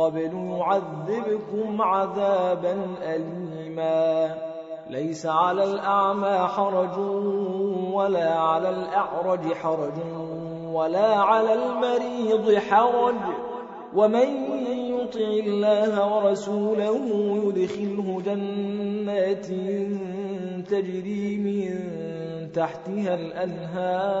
قبل يعذبكم عذابا أليما. ليس على الأعمى حرج ولا على الأعرج حرج ولا على المريض حرج. ومن يطع الله ورسوله يدخله جنات تجري من تحتها الأنهار.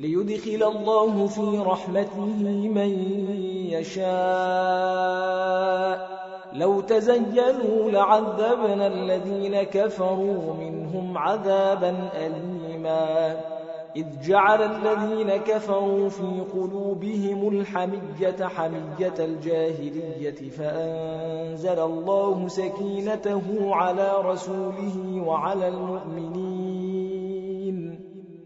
ليدخل الله في رحمته من يشاء. لو تزينوا لعذبنا الذين كفروا منهم عذابا أليما. إذ جعل الذين كفروا في قلوبهم الحمية حمية الجاهلية فأنزل الله سكينته على رسوله وعلى المؤمنين.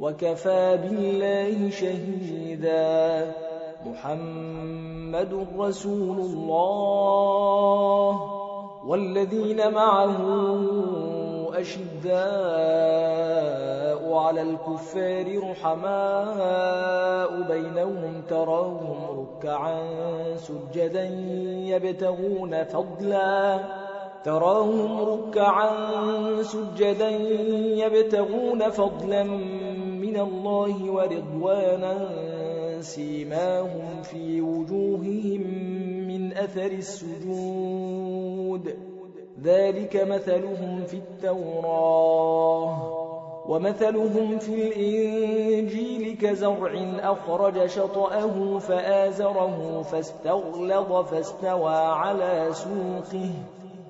وكفى بالله شهيدا. محمد رسول الله. والذين معه أشداء على الكفار رحماء بينهم تراهم ركعا سجدا يبتغون فضلا. تراهم ركعا سجدا يبتغون فضلا. من الله ورضوانا سيماهم في وجوههم من أثر السجود. ذلك مثلهم في التوراة ومثلهم في الإنجيل كزرع أخرج شطأه فآزره فاستغلظ فاستوى على سوقه